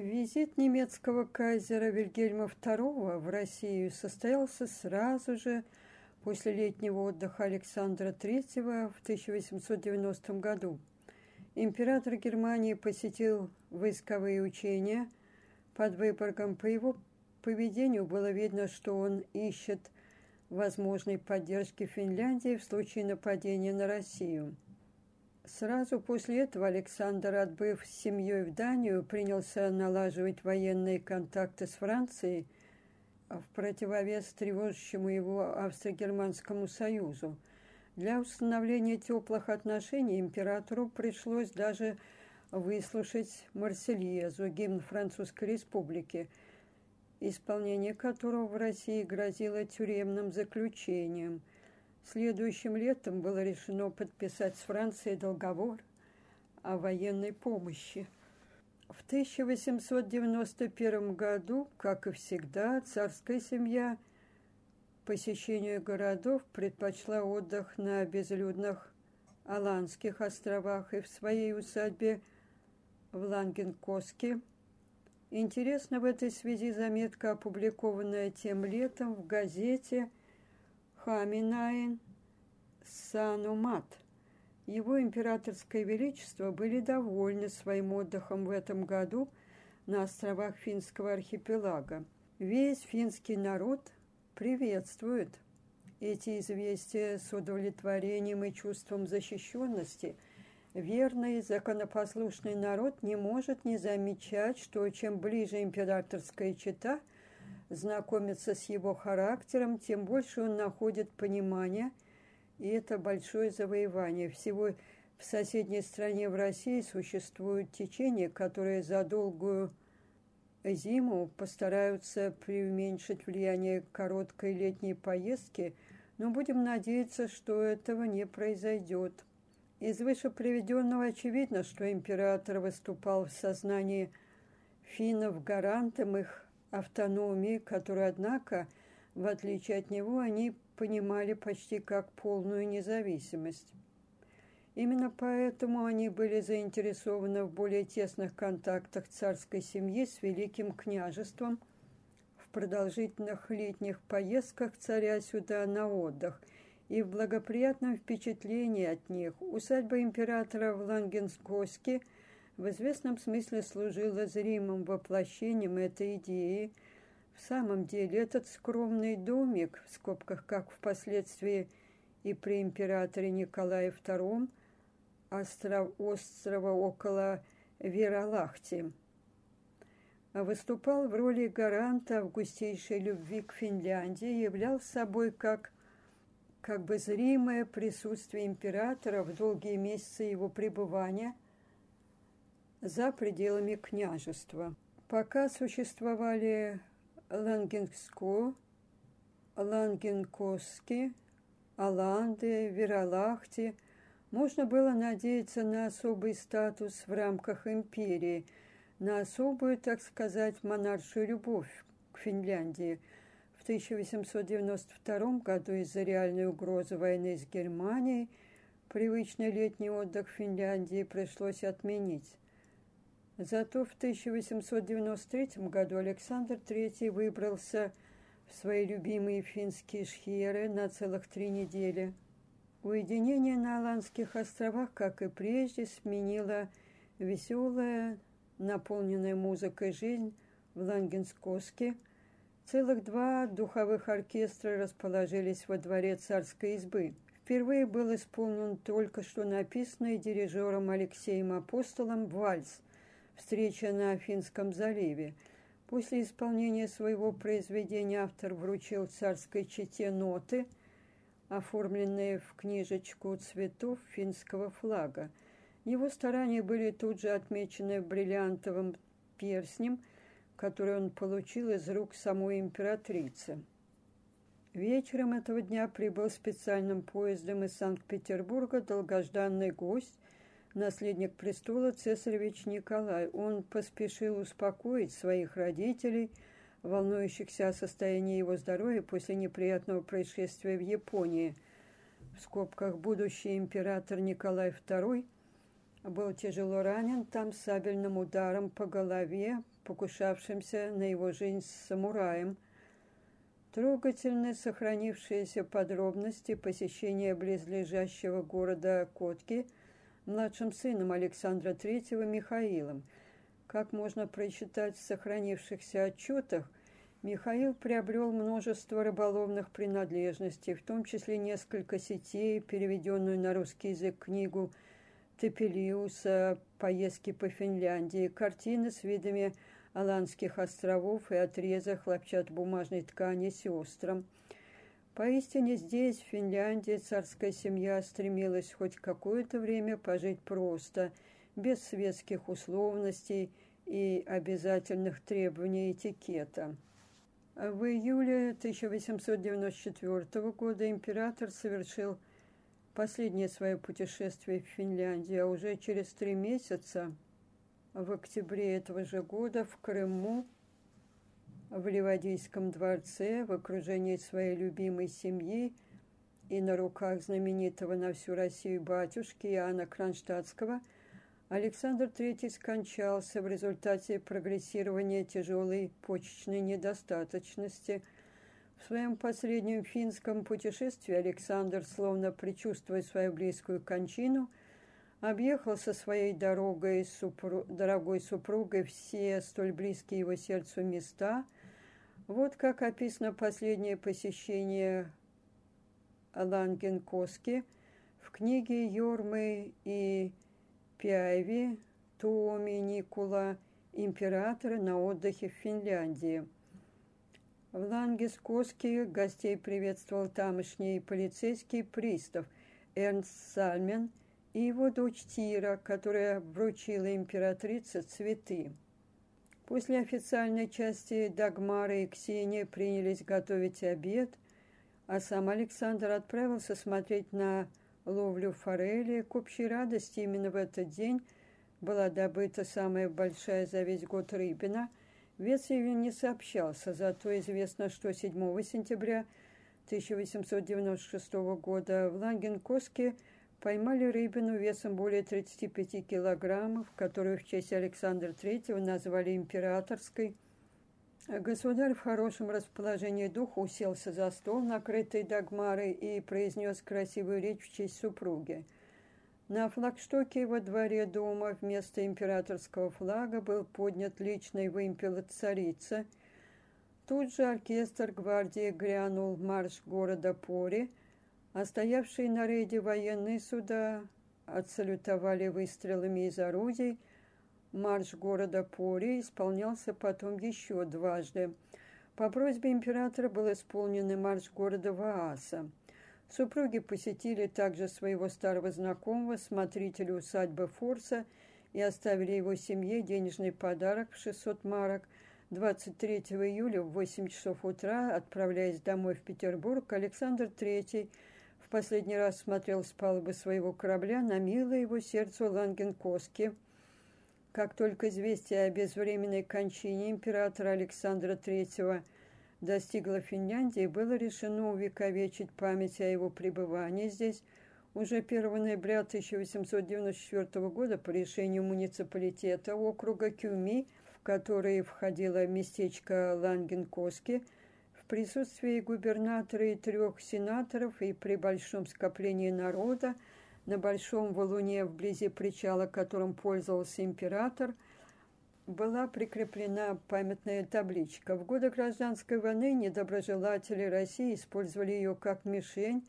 Визит немецкого кайзера Вильгельма II в Россию состоялся сразу же после летнего отдыха Александра III в 1890 году. Император Германии посетил войсковые учения под Выборгом. По его поведению было видно, что он ищет возможной поддержки Финляндии в случае нападения на Россию. Сразу после этого Александр, отбыв с семьей в Данию, принялся налаживать военные контакты с Францией в противовес тревожащему его Австро-Германскому союзу. Для установления теплых отношений императору пришлось даже выслушать Марсельезу, гимн Французской Республики, исполнение которого в России грозило тюремным заключением – Следующим летом было решено подписать с Францией договор о военной помощи. В 1891 году, как и всегда, царская семья посещению городов предпочла отдых на безлюдных Аландских островах и в своей усадьбе в Лангенкоске. Интересно в этой связи заметка, опубликованная тем летом в газете «Связь» Хаминаин Санумат. Его императорское величество были довольны своим отдыхом в этом году на островах финского архипелага. Весь финский народ приветствует эти известия с удовлетворением и чувством защищенности. Верный законопослушный народ не может не замечать, что чем ближе императорская чета – знакомится с его характером, тем больше он находит понимания, и это большое завоевание. Всего в соседней стране в России существуют течения, которые за долгую зиму постараются преуменьшить влияние короткой летней поездки, но будем надеяться, что этого не произойдет. Из выше приведенного очевидно, что император выступал в сознании финнов гарантом их автономии, которую, однако, в отличие от него, они понимали почти как полную независимость. Именно поэтому они были заинтересованы в более тесных контактах царской семьи с Великим княжеством, в продолжительных летних поездках царя сюда на отдых и в благоприятном впечатлении от них. Усадьба императора в Лангенскоске – в известном смысле служила зримым воплощением этой идеи. В самом деле этот скромный домик, в скобках, как впоследствии и при императоре Николае II, остров, острова около Вералахти, выступал в роли гаранта августейшей любви к Финляндии, являл собой как как бы зримое присутствие императора в долгие месяцы его пребывания – за пределами княжества. Пока существовали Лангенско, Лангенкоски, Аланды, Вералахти, можно было надеяться на особый статус в рамках империи, на особую, так сказать, монаршую любовь к Финляндии. В 1892 году из-за реальной угрозы войны с Германией привычный летний отдых в Финляндии пришлось отменить. Зато в 1893 году Александр III выбрался в свои любимые финские шхеры на целых три недели. Уединение на Аландских островах, как и прежде, сменила веселая, наполненная музыкой жизнь в Лангенскоске. Целых два духовых оркестра расположились во дворе царской избы. Впервые был исполнен только что написанный дирижером Алексеем Апостолом вальс – встреча на Афинском заливе. После исполнения своего произведения автор вручил царской чете ноты, оформленные в книжечку цветов финского флага. Его старания были тут же отмечены бриллиантовым перстнем, который он получил из рук самой императрицы. Вечером этого дня прибыл специальным поездом из Санкт-Петербурга долгожданный гость, наследник престола цесаревич Николай. Он поспешил успокоить своих родителей, волнующихся о состоянии его здоровья после неприятного происшествия в Японии. В скобках будущий император Николай II был тяжело ранен там сабельным ударом по голове, покушавшимся на его жизнь с самураем. Трогательны сохранившиеся подробности посещения близлежащего города Котки младшим сыном Александра III Михаилом. Как можно прочитать в сохранившихся отчетах, Михаил приобрел множество рыболовных принадлежностей, в том числе несколько сетей, переведенную на русский язык книгу Тепелиуса «Поездки по Финляндии», картины с видами Аландских островов и отреза хлопчатобумажной ткани сестрам. Поистине здесь, в Финляндии, царская семья стремилась хоть какое-то время пожить просто, без светских условностей и обязательных требований этикета. В июле 1894 года император совершил последнее свое путешествие в Финляндию, а уже через три месяца в октябре этого же года в Крыму, в Ливадийском дворце, в окружении своей любимой семьи и на руках знаменитого на всю Россию батюшки Иоанна Кронштадтского, Александр III скончался в результате прогрессирования тяжелой почечной недостаточности. В своем последнем финском путешествии Александр, словно предчувствуя свою близкую кончину, – объехал со своей дорогой, супру... дорогой супругой все столь близкие его сердцу места. Вот как описано последнее посещение Лангенкоски в книге Йормы и Пиави Туоми Никула «Императора на отдыхе в Финляндии». В Лангескоске гостей приветствовал тамошний полицейский пристав Эрнст Сальмен – и его дочь Тира, которая вручила императрице цветы. После официальной части Дагмара и Ксения принялись готовить обед, а сам Александр отправился смотреть на ловлю форели. К общей радости именно в этот день была добыта самая большая за весь год рыбина. Вес ее не сообщался, зато известно, что 7 сентября 1896 года в Лангенкоске – поймали рыбину весом более 35 килограммов, которую в честь Александра III назвали императорской. Государь в хорошем расположении духа уселся за стол, накрытый догмарой, и произнес красивую речь в честь супруги. На флагштоке во дворе дома вместо императорского флага был поднят личный вымпел царицы. Тут же оркестр гвардии грянул марш города Пори – а стоявшие на рейде военные суда отсалютовали выстрелами из орудий. Марш города Пори исполнялся потом еще дважды. По просьбе императора был исполнен и марш города Вааса. Супруги посетили также своего старого знакомого, смотрителя усадьбы Форса, и оставили его семье денежный подарок в 600 марок. 23 июля в 8 часов утра, отправляясь домой в Петербург, Александр III – последний раз смотрел с палубы своего корабля на милое его сердцу Лангенкоски. Как только известие о безвременной кончине императора Александра III достигло Финляндии, было решено увековечить память о его пребывании здесь уже 1 ноября 1894 года по решению муниципалитета округа Кюми, в который входило местечко Лангенкоски – в присутствии губернатора и трех сенаторов и при большом скоплении народа на большом валуне вблизи причала, которым пользовался император, была прикреплена памятная табличка. В годы гражданской войны недоброжелатели России использовали ее как мишень,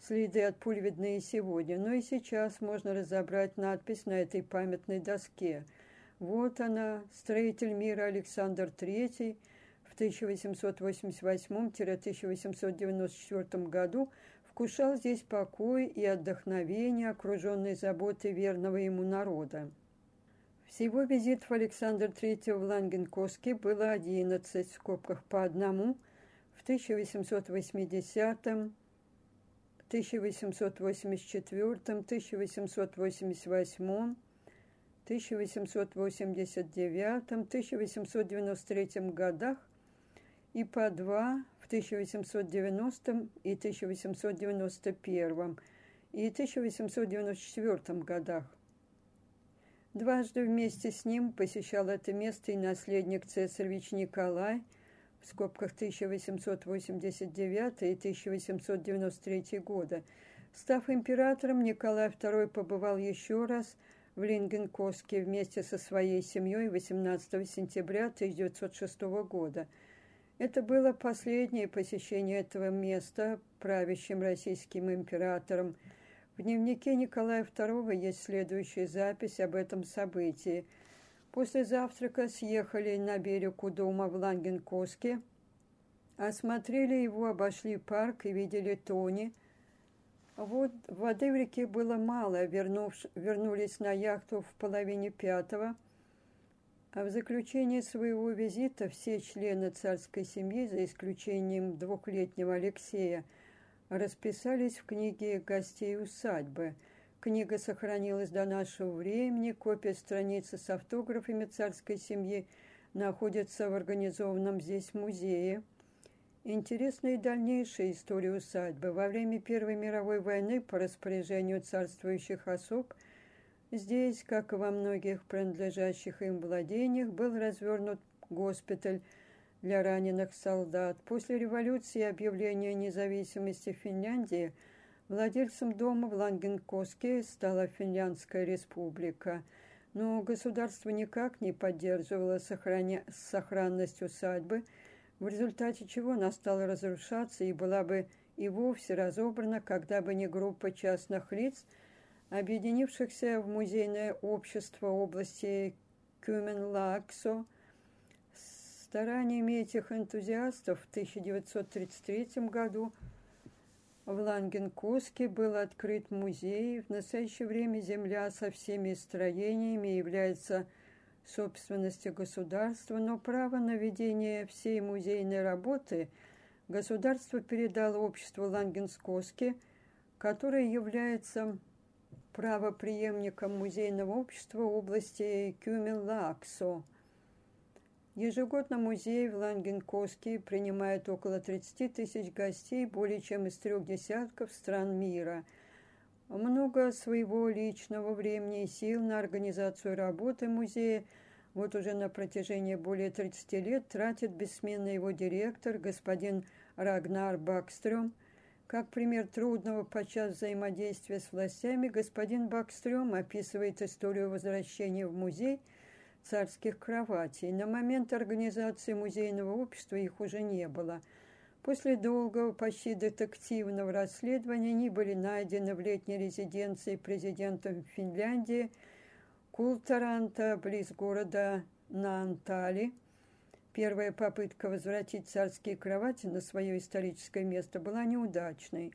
следы от пуль видны и сегодня, но и сейчас можно разобрать надпись на этой памятной доске. Вот она, строитель мира Александр III – 1888-1894 году вкушал здесь покой и отдохновение, окруженный заботой верного ему народа. Всего визитов Александра III в Лангенкоске было 11, в скобках по одному, в 1880 1884, 1888, 1889, 1893 годах и по два в 1890 и 1891 и 1894 годах. Дважды вместе с ним посещал это место и наследник цесаревич Николай, в скобках 1889 и 1893 года. Став императором, Николай II побывал еще раз в Лингенкоске вместе со своей семьей 18 сентября 1906 года. Это было последнее посещение этого места правящим российским императором – в дневнике Николая II есть следующая запись об этом событии. После завтрака съехали на берег у дома в Лангенкоске, осмотрели его, обошли парк и видели Тони. Вот воды в реке было мало, вернув, вернулись на яхту в половине пятого, а в заключение своего визита все члены царской семьи, за исключением двухлетнего Алексея, расписались в книге гостей усадьбы. Книга сохранилась до нашего времени, копия страницы с автографами царской семьи находится в организованном здесь музее. Интересна и дальнейшая история усадьбы. Во время Первой мировой войны по распоряжению царствующих особ здесь, как и во многих принадлежащих им владениях, был развернут госпиталь для раненых солдат. После революции и объявления независимости Финляндии владельцем дома в Лангенкоске стала Финляндская республика. Но государство никак не поддерживало сохраня... сохранность усадьбы, в результате чего она стала разрушаться и была бы и вовсе разобрана, когда бы не группа частных лиц, объединившихся в музейное общество области Кюмен-Лаксо – Стараниями этих энтузиастов в 1933 году в Лангенкоске был открыт музей. В настоящее время земля со всеми строениями является собственностью государства, но право на ведение всей музейной работы государство передало обществу Лангенскоске, которое является правоприемником музейного общества области Кюмен-Лаксо – Ежегодно музей в Лангенкоске принимает около 30 тысяч гостей более чем из трех десятков стран мира. Много своего личного времени и сил на организацию работы музея вот уже на протяжении более 30 лет тратит бессменный его директор, господин Рагнар Бакстрём. Как пример трудного подчас взаимодействия с властями, господин Бакстрём описывает историю возвращения в музей – царских кроватей. На момент организации музейного общества их уже не было. После долгого, почти детективного расследования они были найдены в летней резиденции президента Финляндии Култаранта, близ города Наантали. Первая попытка возвратить царские кровати на свое историческое место была неудачной.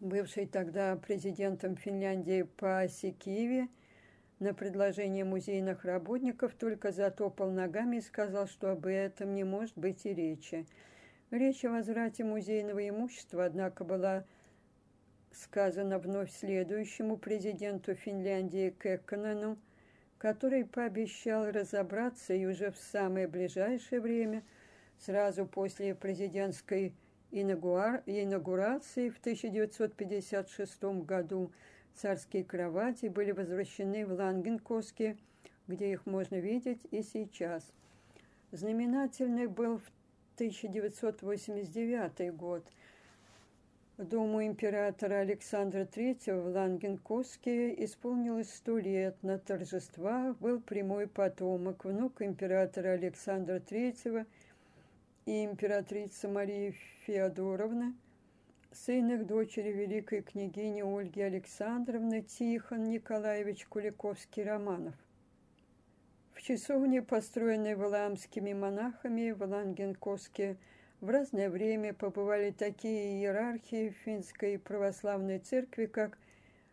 Бывший тогда президентом Финляндии Пааси Киви – на предложение музейных работников только затопал ногами и сказал, что об этом не может быть и речи. Речь о возврате музейного имущества, однако, была сказана вновь следующему президенту Финляндии Кекконену, который пообещал разобраться и уже в самое ближайшее время, сразу после президентской инаугурации в 1956 году, Царские кровати были возвращены в Лангенкоске, где их можно видеть и сейчас. Знаменательный был в 1989 год. Дому императора Александра III в Лангенкоске исполнилось сто лет. На торжествах был прямой потомок, внук императора Александра III и императрица Мария Феодоровна – сын их дочери великой княгини Ольги Александровны Тихон Николаевич Куликовский-Романов. В часовне, построенной валаамскими монахами в Лангенкоске, в разное время побывали такие иерархии финской православной церкви, как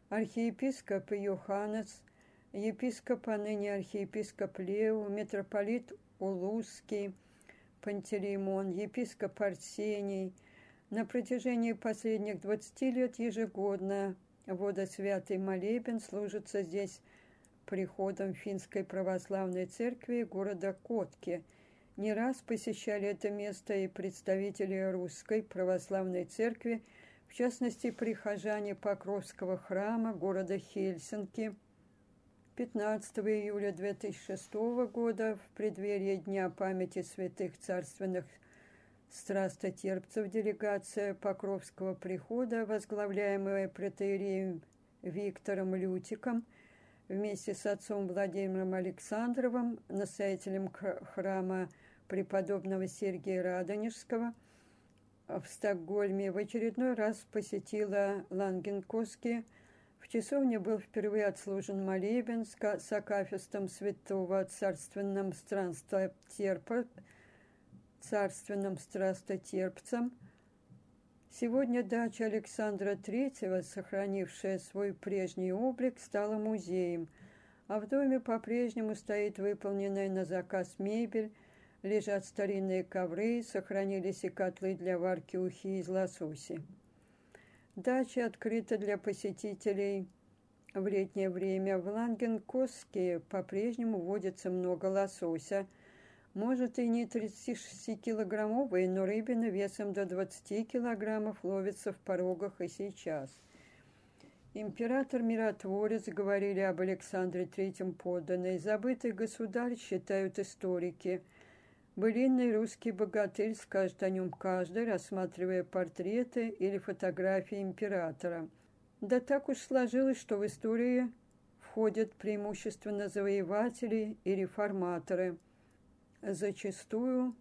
архиепископ Йоханнес, епископ, а ныне архиепископ Лео, митрополит Улузский, Пантелеймон, епископ Арсений – на протяжении последних 20 лет ежегодно водосвятый молебен служится здесь приходом Финской православной церкви города Котки. Не раз посещали это место и представители Русской православной церкви, в частности, прихожане Покровского храма города Хельсинки. В 15 июля 2006 года в преддверии Дня памяти святых царственных страстотерпцев делегация Покровского прихода, возглавляемая протеереем Виктором Лютиком, вместе с отцом Владимиром Александровым, настоятелем храма преподобного Сергия Радонежского, в Стокгольме в очередной раз посетила Лангенкоски. В часовне был впервые отслужен молебен с акафистом святого царственным странствотерпа, царственным страстотерпцем. Сегодня дача Александра III, сохранившая свой прежний облик, стала музеем, а в доме по-прежнему стоит выполненная на заказ мебель, лежат старинные ковры, сохранились и котлы для варки ухи из лососи. Дача открыта для посетителей в летнее время. В Лангенкоске по-прежнему водится много лосося. Может и не 36-килограммовые, но рыбина весом до 20 килограммов ловится в порогах и сейчас. Император-миротворец, говорили об Александре Третьем подданный, забытый государь, считают историки – Былинный русский богатырь скажет о нем каждый, рассматривая портреты или фотографии императора. Да так уж сложилось, что в истории входят преимущественно завоеватели и реформаторы, зачастую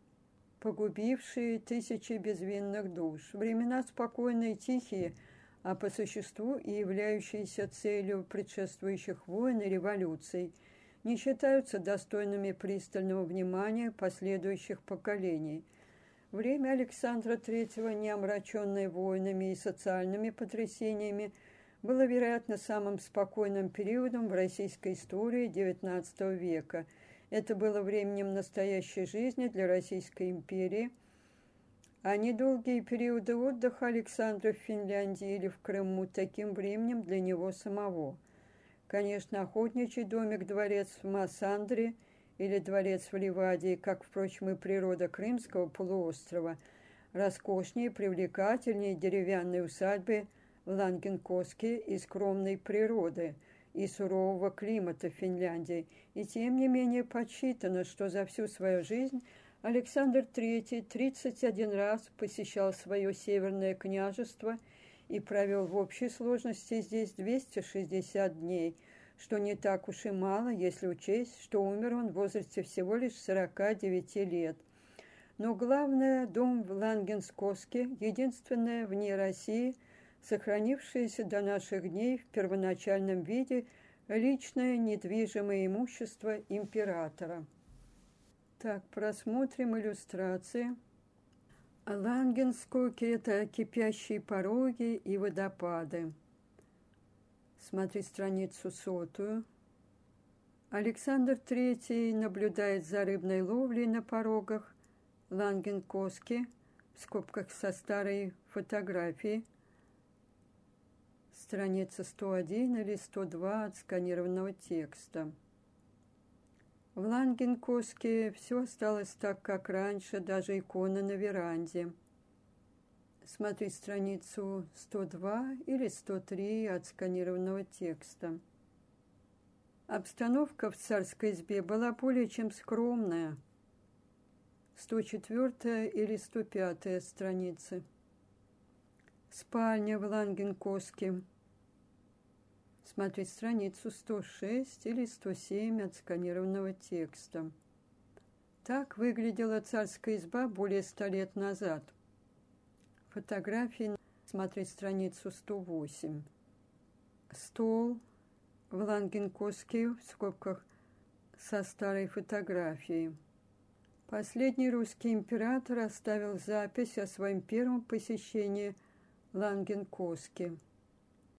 погубившие тысячи безвинных душ. Времена спокойные и тихие, а по существу и являющиеся целью предшествующих войн и революций – не считаются достойными пристального внимания последующих поколений. Время Александра III, не омраченное войнами и социальными потрясениями, было, вероятно, самым спокойным периодом в российской истории XIX века. Это было временем настоящей жизни для Российской империи, а недолгие периоды отдыха Александра в Финляндии или в Крыму таким временем для него самого – Конечно, охотничий домик-дворец в Массандре или дворец в Ливадии, как, впрочем, и природа Крымского полуострова, роскошнее и привлекательнее деревянной усадьбы в Лангенкоске и скромной природы и сурового климата Финляндии. И тем не менее подсчитано, что за всю свою жизнь Александр III 31 раз посещал свое северное княжество – и провел в общей сложности здесь 260 дней, что не так уж и мало, если учесть, что умер он в возрасте всего лишь 49 лет. Но главное, дом в Лангенскоске, единственное вне России, сохранившееся до наших дней в первоначальном виде личное недвижимое имущество императора. Так, просмотрим иллюстрации. Лангенскоки – это кипящие пороги и водопады. Смотри страницу сотую. Александр III наблюдает за рыбной ловлей на порогах Лангенкоски, в скобках со старой фотографии, страница 101 или 102 от сканированного текста. В Лангенкоске все осталось так, как раньше, даже икона на веранде. Смотри страницу 102 или 103 от сканированного текста. Обстановка в царской избе была более чем скромная. 104 или 105 страницы. Спальня в Лангенкоске – Смотреть страницу 106 или 107 от сканированного текста. Так выглядела царская изба более ста лет назад. Фотографии смотреть страницу 108. Стол в Лангенкоске, в скобках, со старой фотографией. Последний русский император оставил запись о своем первом посещении Лангенкоски –